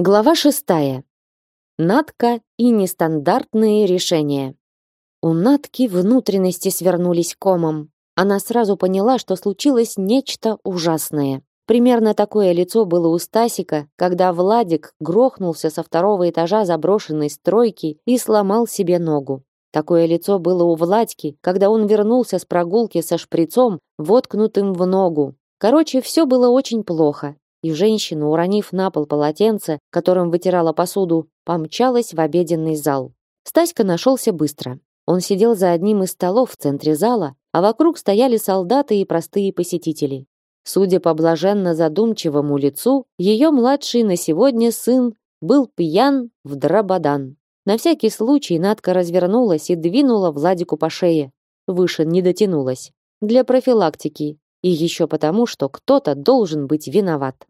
Глава шестая. Натка и нестандартные решения. У Натки внутренности свернулись комом. Она сразу поняла, что случилось нечто ужасное. Примерно такое лицо было у Стасика, когда Владик грохнулся со второго этажа заброшенной стройки и сломал себе ногу. Такое лицо было у Владьки, когда он вернулся с прогулки со шприцом, воткнутым в ногу. Короче, все было очень плохо, и женщина, уронив на пол полотенце, которым вытирала посуду, помчалась в обеденный зал. Стаська нашелся быстро. Он сидел за одним из столов в центре зала, а вокруг стояли солдаты и простые посетители. Судя по блаженно задумчивому лицу, ее младший на сегодня сын был пьян в драбадан. На всякий случай Надка развернулась и двинула Владику по шее. Выше не дотянулась. Для профилактики. И еще потому, что кто-то должен быть виноват.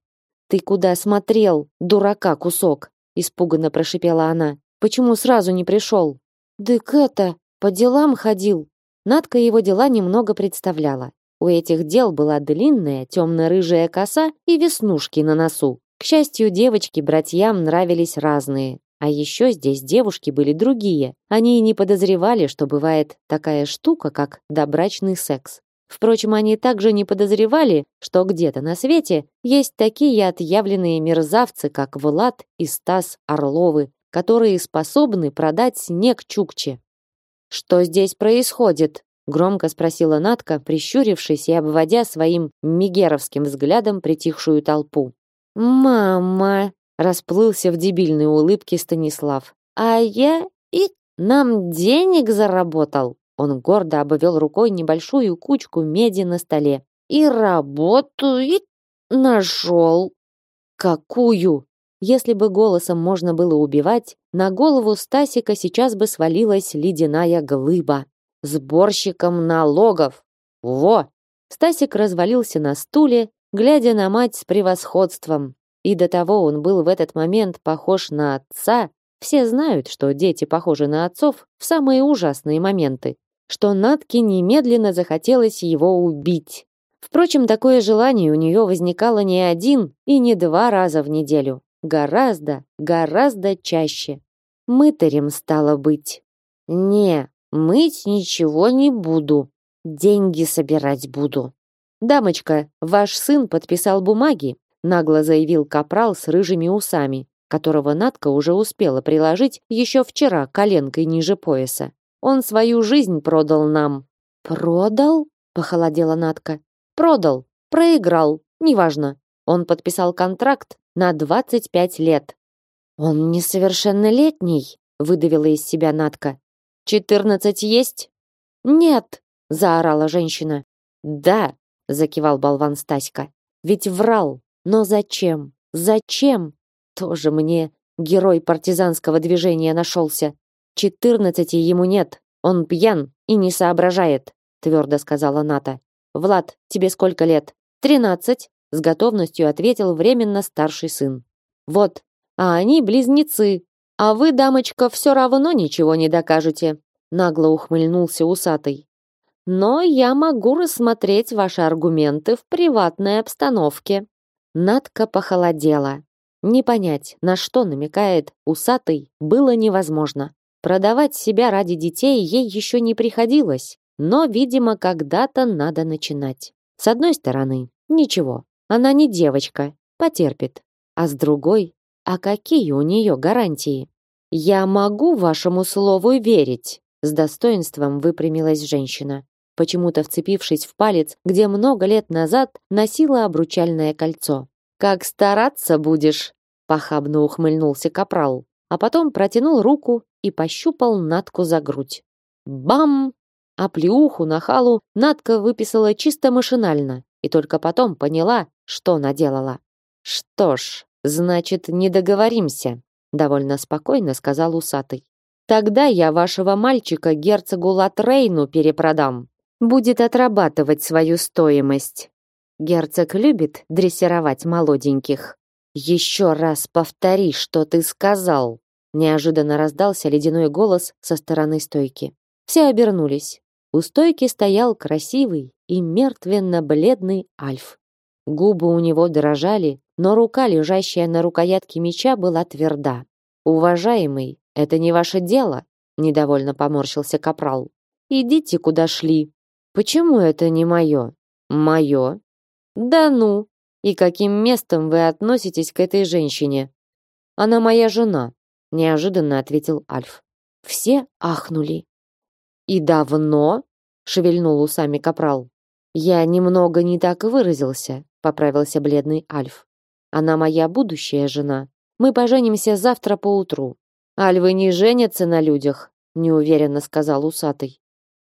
«Ты куда смотрел, дурака кусок?» испуганно прошипела она. «Почему сразу не пришел?» «Дык это, по делам ходил». Надка его дела немного представляла. У этих дел была длинная темно-рыжая коса и веснушки на носу. К счастью, девочки братьям нравились разные. А еще здесь девушки были другие. Они и не подозревали, что бывает такая штука, как добрачный секс. Впрочем, они также не подозревали, что где-то на свете есть такие отъявленные мерзавцы, как Влад и Стас Орловы, которые способны продать снег Чукче. «Что здесь происходит?» — громко спросила Натка, прищурившись и обводя своим мигеровским взглядом притихшую толпу. «Мама!» — расплылся в дебильной улыбке Станислав. «А я и нам денег заработал!» Он гордо обвел рукой небольшую кучку меди на столе. «И работу, и нашел!» «Какую?» Если бы голосом можно было убивать, на голову Стасика сейчас бы свалилась ледяная глыба. Сборщиком налогов. Во! Стасик развалился на стуле, глядя на мать с превосходством. И до того он был в этот момент похож на отца. Все знают, что дети похожи на отцов в самые ужасные моменты что Натке немедленно захотелось его убить. Впрочем, такое желание у нее возникало не один и не два раза в неделю. Гораздо, гораздо чаще. Мытарем стало быть. Не, мыть ничего не буду. Деньги собирать буду. Дамочка, ваш сын подписал бумаги, нагло заявил капрал с рыжими усами, которого Натка уже успела приложить еще вчера коленкой ниже пояса. Он свою жизнь продал нам. Продал? Похолодела Натка. Продал, проиграл, неважно. Он подписал контракт на 25 лет. Он несовершеннолетний, выдавила из себя Натка. «Четырнадцать есть? Нет, заорала женщина. Да, закивал болван Стаська. Ведь врал. Но зачем? Зачем? Тоже мне герой партизанского движения нашелся. Четырнадцати ему нет. Он пьян и не соображает, твердо сказала Ната. Влад, тебе сколько лет? Тринадцать, с готовностью ответил временно старший сын. Вот, а они близнецы. А вы, дамочка, все равно ничего не докажете, нагло ухмыльнулся усатый. Но я могу рассмотреть ваши аргументы в приватной обстановке. Натка похолодела. Не понять, на что намекает усатый, было невозможно. Продавать себя ради детей ей еще не приходилось, но, видимо, когда-то надо начинать. С одной стороны, ничего, она не девочка, потерпит. А с другой, а какие у нее гарантии? Я могу вашему слову верить, с достоинством выпрямилась женщина, почему-то вцепившись в палец, где много лет назад носила обручальное кольцо. Как стараться будешь? похабно ухмыльнулся капрал, а потом протянул руку и пощупал Натку за грудь. Бам! А плюху на халу Натка выписала чисто машинально и только потом поняла, что наделала. Что ж, значит, не договоримся, довольно спокойно сказал усатый. Тогда я вашего мальчика герцогу Латрейну перепродам. Будет отрабатывать свою стоимость. Герцог любит дрессировать молоденьких. Еще раз повтори, что ты сказал, Неожиданно раздался ледяной голос со стороны стойки. Все обернулись. У стойки стоял красивый и мертвенно-бледный Альф. Губы у него дрожали, но рука, лежащая на рукоятке меча, была тверда. Уважаемый, это не ваше дело, недовольно поморщился капрал. Идите куда шли. Почему это не мое? Мое? Да ну. И каким местом вы относитесь к этой женщине? Она моя жена, неожиданно ответил Альф. Все ахнули. И давно? шевельнул усами капрал. Я немного не так выразился, поправился бледный Альф. Она моя будущая жена. Мы поженимся завтра поутру. Альвы не женятся на людях, неуверенно сказал усатый.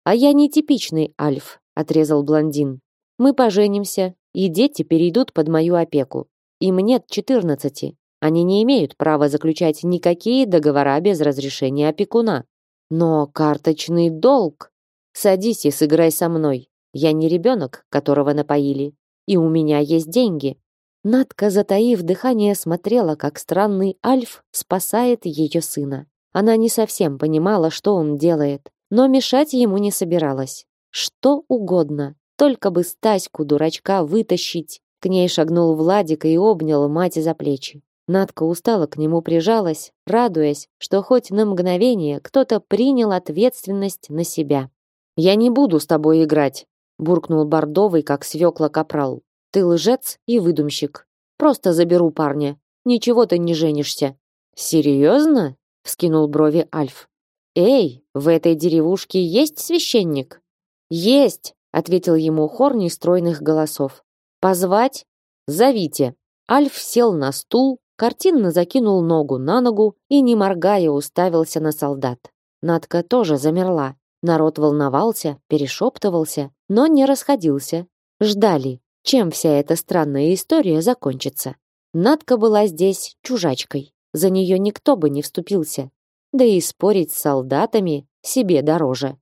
А я не типичный альф, отрезал блондин. Мы поженимся, и дети перейдут под мою опеку. Им нет четырнадцати. Они не имеют права заключать никакие договора без разрешения опекуна. Но карточный долг. Садись и сыграй со мной. Я не ребенок, которого напоили, и у меня есть деньги. Надка, затаив дыхание, смотрела, как странный Альф спасает ее сына. Она не совсем понимала, что он делает, но мешать ему не собиралась. Что угодно, только бы Стаську, дурачка, вытащить. К ней шагнул Владик и обнял мать за плечи. Надка устало к нему прижалась, радуясь, что хоть на мгновение кто-то принял ответственность на себя. «Я не буду с тобой играть», — буркнул Бордовый, как свекла капрал. Ты лжец и выдумщик. Просто заберу парня. Ничего ты не женишься. Серьезно? Вскинул брови Альф. Эй, в этой деревушке есть священник? Есть, ответил ему хор нестройных голосов. Позвать? Зовите. Альф сел на стул, картинно закинул ногу на ногу и, не моргая, уставился на солдат. Надка тоже замерла. Народ волновался, перешептывался, но не расходился. Ждали, чем вся эта странная история закончится. Надка была здесь чужачкой. За нее никто бы не вступился. Да и спорить с солдатами себе дороже.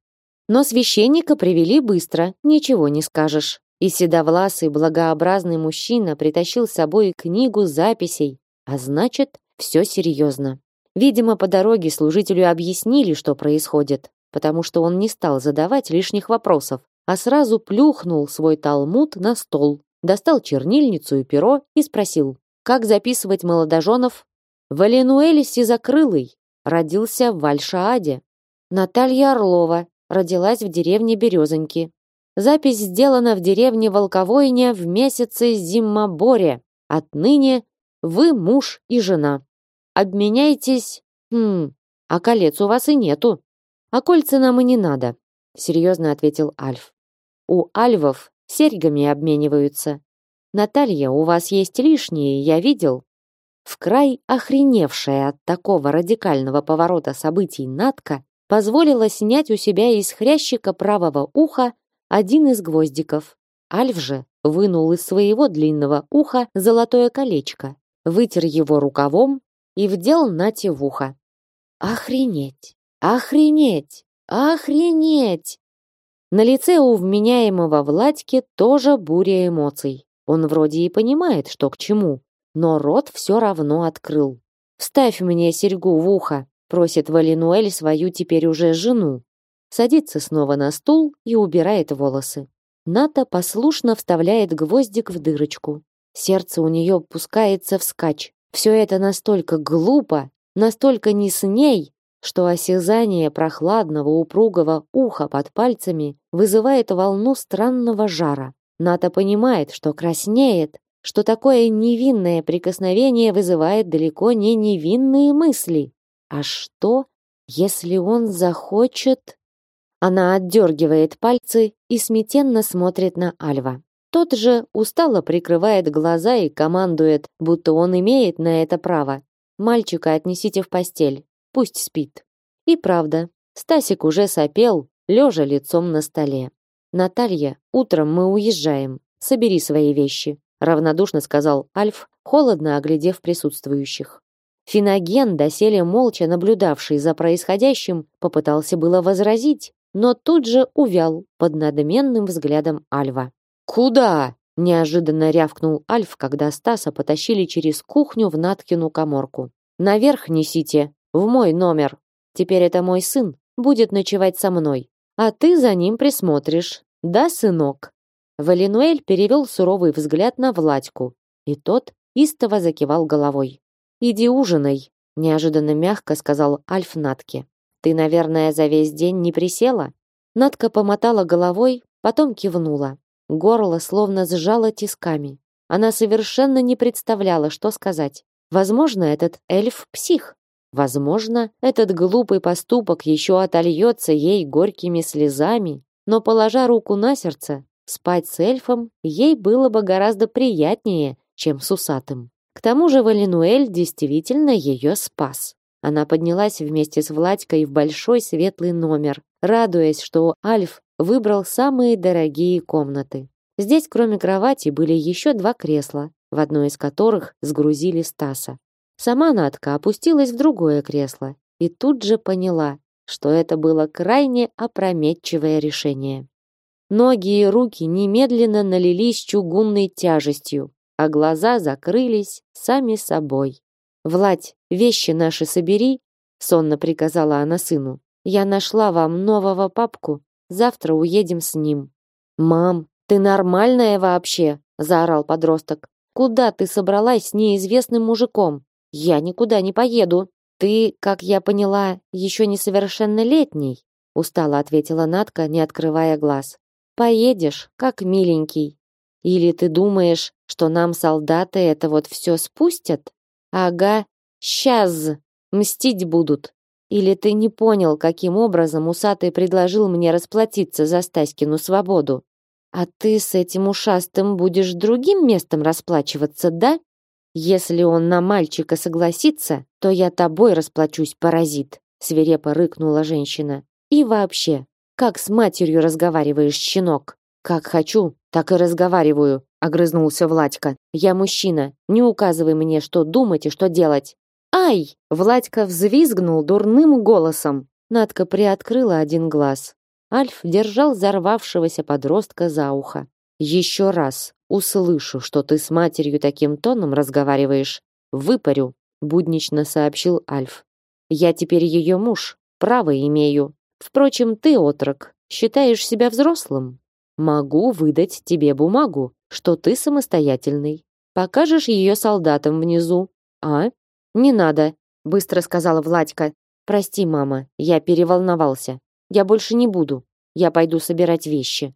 Но священника привели быстро, ничего не скажешь. И седовласый благообразный мужчина притащил с собой книгу записей, а значит, все серьезно. Видимо, по дороге служителю объяснили, что происходит, потому что он не стал задавать лишних вопросов, а сразу плюхнул свой талмуд на стол, достал чернильницу и перо и спросил, как записывать молодоженов. Валенуэль Сизакрылый родился в Вальшааде. Наталья Орлова родилась в деревне Березоньки. Запись сделана в деревне Волковойня в месяце Зимоборе. Отныне вы муж и жена. Обменяйтесь... Хм, а колец у вас и нету. А кольца нам и не надо, серьезно ответил Альф. У альвов серьгами обмениваются. Наталья, у вас есть лишние, я видел. В край охреневшая от такого радикального поворота событий Натка позволила снять у себя из хрящика правого уха один из гвоздиков. Альф же вынул из своего длинного уха золотое колечко, вытер его рукавом и вдел Нате в ухо. Охренеть! Охренеть! Охренеть! На лице у вменяемого Владьки тоже буря эмоций. Он вроде и понимает, что к чему, но рот все равно открыл. «Вставь мне серьгу в ухо», — просит Валинуэль свою теперь уже жену. Садится снова на стул и убирает волосы. Ната послушно вставляет гвоздик в дырочку. Сердце у нее пускается вскачь. Все это настолько глупо, настолько не с ней, что осязание прохладного упругого уха под пальцами вызывает волну странного жара. Ната понимает, что краснеет, что такое невинное прикосновение вызывает далеко не невинные мысли. А что, если он захочет... Она отдергивает пальцы и смятенно смотрит на Альва. Тот же устало прикрывает глаза и командует, будто он имеет на это право. «Мальчика отнесите в постель, пусть спит». И правда, Стасик уже сопел, лежа лицом на столе. «Наталья, утром мы уезжаем. Собери свои вещи», равнодушно сказал Альф, холодно оглядев присутствующих. Финоген, доселе молча наблюдавший за происходящим, попытался было возразить, но тут же увял под надменным взглядом Альва. «Куда?» – неожиданно рявкнул Альф, когда Стаса потащили через кухню в Наткину коморку. «Наверх несите, в мой номер. Теперь это мой сын, будет ночевать со мной. А ты за ним присмотришь. Да, сынок?» Валинуэль перевел суровый взгляд на Владьку, и тот истово закивал головой. «Иди ужинай», — неожиданно мягко сказал Альф Натке. «Ты, наверное, за весь день не присела?» Натка помотала головой, потом кивнула. Горло словно сжало тисками. Она совершенно не представляла, что сказать. Возможно, этот эльф псих. Возможно, этот глупый поступок еще отольется ей горькими слезами, но положа руку на сердце, спать с эльфом ей было бы гораздо приятнее, чем с усатым. К тому же Валинуэль действительно ее спас. Она поднялась вместе с Владькой в большой светлый номер, радуясь, что Альф выбрал самые дорогие комнаты. Здесь, кроме кровати, были еще два кресла, в одно из которых сгрузили Стаса. Сама Надка опустилась в другое кресло и тут же поняла, что это было крайне опрометчивое решение. Ноги и руки немедленно налились чугунной тяжестью, а глаза закрылись сами собой. «Владь, вещи наши собери», — сонно приказала она сыну. «Я нашла вам нового папку, завтра уедем с ним». «Мам, ты нормальная вообще?» — заорал подросток. «Куда ты собралась с неизвестным мужиком? Я никуда не поеду. Ты, как я поняла, еще несовершеннолетний, устало ответила Натка, не открывая глаз. Поедешь, как миленький. Или ты думаешь, что нам солдаты это вот все спустят? Ага, сейчас мстить будут. Или ты не понял, каким образом усатый предложил мне расплатиться за Стаськину свободу? А ты с этим ушастым будешь другим местом расплачиваться, да? Если он на мальчика согласится, то я тобой расплачусь, паразит, свирепо рыкнула женщина. И вообще, как с матерью разговариваешь, щенок? Как хочу, так и разговариваю, огрызнулся Владька. Я мужчина, не указывай мне, что думать и что делать. Ай! Владька взвизгнул дурным голосом. Надка приоткрыла один глаз. Альф держал взорвавшегося подростка за ухо. Еще раз услышу, что ты с матерью таким тоном разговариваешь, выпарю, буднично сообщил Альф. Я теперь ее муж, право имею. Впрочем, ты отрок, считаешь себя взрослым? Могу выдать тебе бумагу, что ты самостоятельный. Покажешь ее солдатам внизу. А? Не надо, быстро сказала Владька. Прости, мама, я переволновался. Я больше не буду. Я пойду собирать вещи.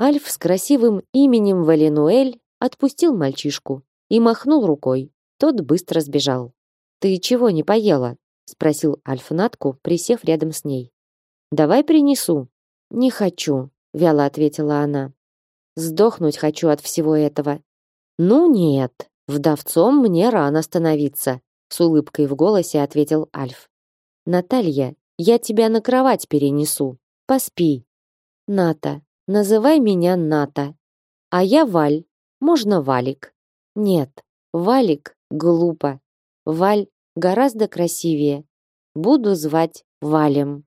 Альф с красивым именем Валинуэль отпустил мальчишку и махнул рукой. Тот быстро сбежал. «Ты чего не поела?» — спросил Альф Натку, присев рядом с ней. «Давай принесу». «Не хочу», — вяло ответила она. «Сдохнуть хочу от всего этого». «Ну нет, вдовцом мне рано становиться», — с улыбкой в голосе ответил Альф. «Наталья, я тебя на кровать перенесу. Поспи». «Ната, Называй меня Ната. А я Валь. Можно Валик. Нет, Валик глупо. Валь гораздо красивее. Буду звать Валем.